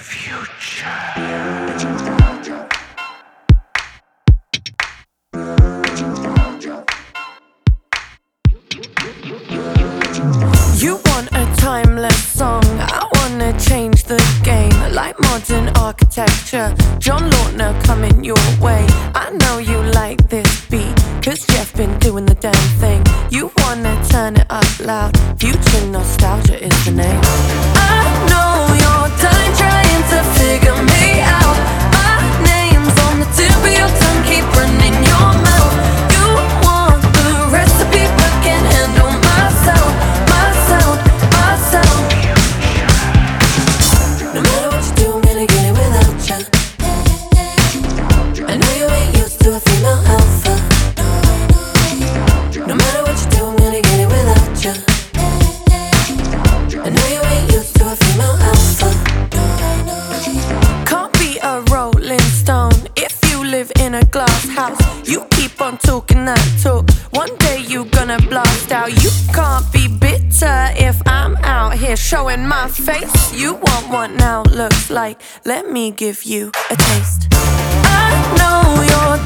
You want a timeless song, I wanna change the game like modern architecture. John Lautner coming your way. I know you like this beat, cause Jeff been doing the damn thing. You wanna turn it up loud, future nostalgia is the name. I a glass house. You keep on talking that talk. One day you gonna blast out. You can't be bitter if I'm out here showing my face. You want what now looks like. Let me give you a taste. I know you're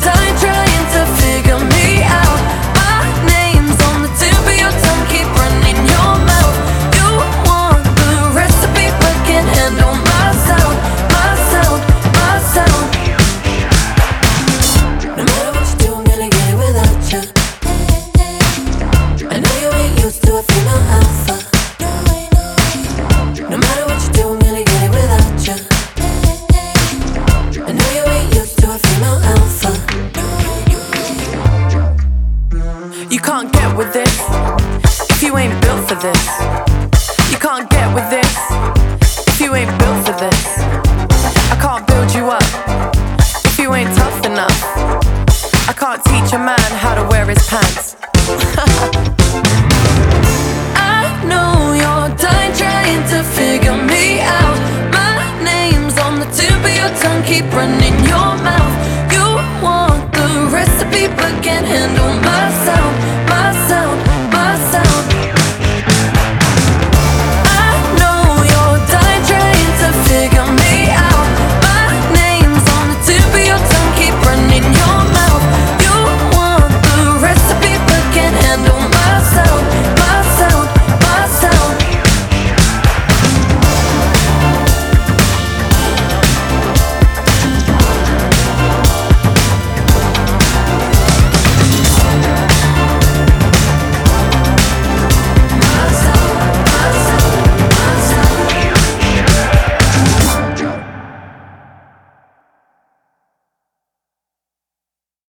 can't get with this if you ain't built for this. You can't get with this if you ain't built for this. I can't build you up if you ain't tough enough. I can't teach a man how to wear his pants. I know you're done trying to figure me out. My name's on the tip of your tongue, keep running your mouth.